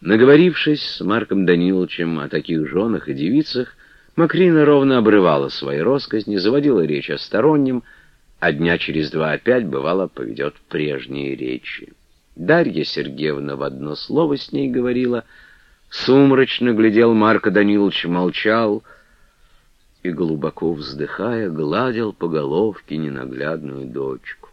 Наговорившись с Марком Даниловичем о таких женах и девицах, Макрина ровно обрывала свои росказни, заводила речь о стороннем, а дня через два опять, бывало, поведет прежние речи. Дарья Сергеевна в одно слово с ней говорила, сумрачно глядел Марко Данилович, молчал и, глубоко вздыхая, гладил по головке ненаглядную дочку.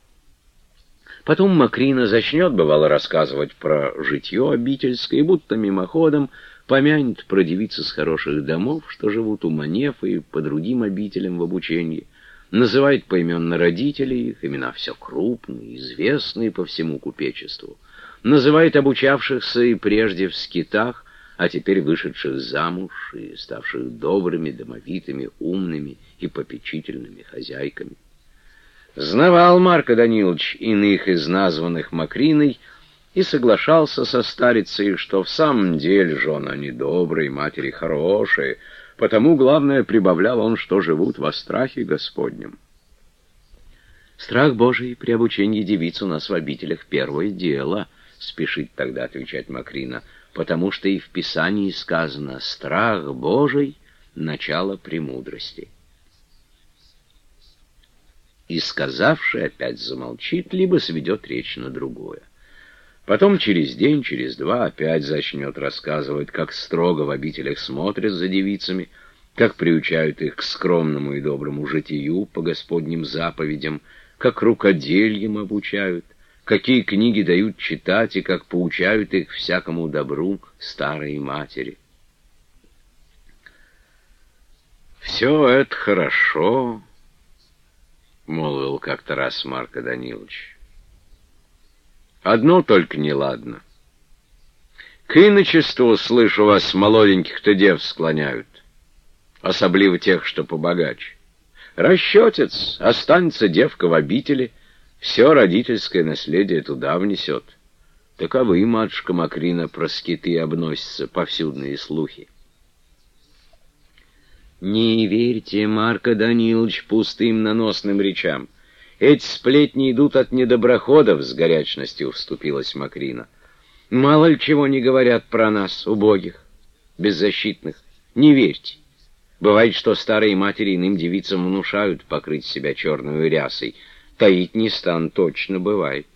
Потом Макрина зачнет, бывало, рассказывать про житье обительское, будто мимоходом помянет про девиц из хороших домов, что живут у Манефа и по другим обителям в обучении, называет поименно родителей, их имена все крупные, известные по всему купечеству, называет обучавшихся и прежде в скитах, а теперь вышедших замуж и ставших добрыми, домовитыми, умными и попечительными хозяйками. Знавал Марко Данилович иных из названных Макриной и соглашался со старицей, что в самом деле жены они добрые, матери хорошие, потому, главное, прибавлял он, что живут во страхе Господнем. «Страх Божий при обучении девиц у нас в обителях первое дело», — спешит тогда отвечать Макрина, «потому что и в Писании сказано «страх Божий — начало премудрости» и, сказавший, опять замолчит, либо сведет речь на другое. Потом через день, через два опять зачнет рассказывать, как строго в обителях смотрят за девицами, как приучают их к скромному и доброму житию по господним заповедям, как рукодельям обучают, какие книги дают читать и как поучают их всякому добру старые матери. Все это хорошо, — молвил как-то раз Марко Данилович. «Одно только неладно. К иночеству, слышу, вас молоденьких-то дев склоняют, особливо тех, что побогаче. Расчетец, останется девка в обители, все родительское наследие туда внесет. Таковы, матушка Макрина, про скиты обносятся повсюдные слухи. Не верьте, Марко Данилович, пустым наносным речам. Эти сплетни идут от недоброходов, с горячностью вступилась Макрина. Мало ли чего не говорят про нас, убогих, беззащитных. Не верьте. Бывает, что старые матери иным девицам внушают покрыть себя черной рясой. Таить не стан, точно бывает.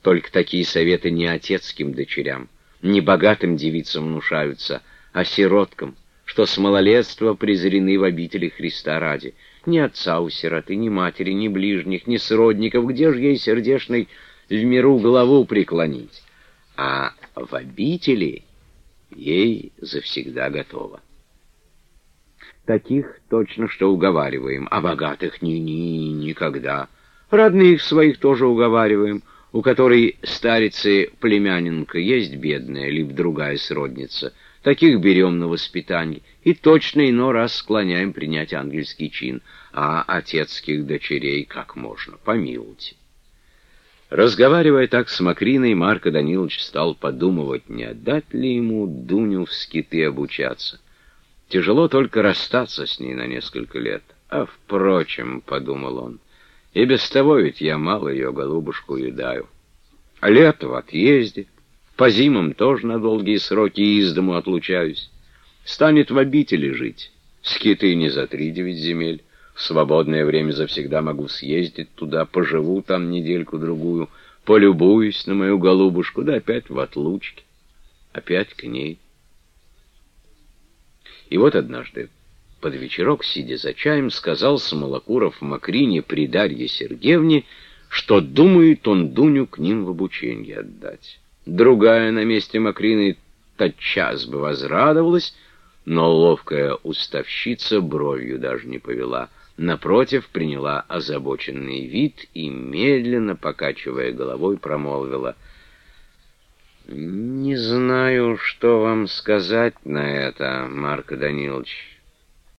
Только такие советы не отецким дочерям, не богатым девицам внушаются, а сироткам — что с малолетства презрены в обители Христа ради. Ни отца у сироты, ни матери, ни ближних, ни сродников, где же ей сердешной в миру голову преклонить? А в обители ей завсегда готово. Таких точно что уговариваем, а богатых ни-ни, никогда. Родных своих тоже уговариваем, у которой старицы племянинка есть бедная, либо другая сродница — Таких берем на воспитание и точно ино раз склоняем принять ангельский чин, а отецких дочерей как можно, помилуйте. Разговаривая так с Макриной, Марко Данилович стал подумывать, не отдать ли ему Дуню в скиты обучаться. Тяжело только расстаться с ней на несколько лет. А, впрочем, — подумал он, — и без того ведь я мало ее голубушку едаю. Лето в отъезде — по зимам тоже на долгие сроки из дому отлучаюсь. Станет в обители жить. Скиты не за три девять земель. В свободное время завсегда могу съездить туда, поживу там недельку-другую, полюбуюсь на мою голубушку, да опять в отлучке. Опять к ней. И вот однажды, под вечерок, сидя за чаем, сказал Смолокуров Макрине при Дарье Сергеевне, что думает он Дуню к ним в обучение отдать. Другая на месте Макрины тотчас бы возрадовалась, но ловкая уставщица бровью даже не повела. Напротив, приняла озабоченный вид и, медленно покачивая головой, промолвила. «Не знаю, что вам сказать на это, Марко Данилович.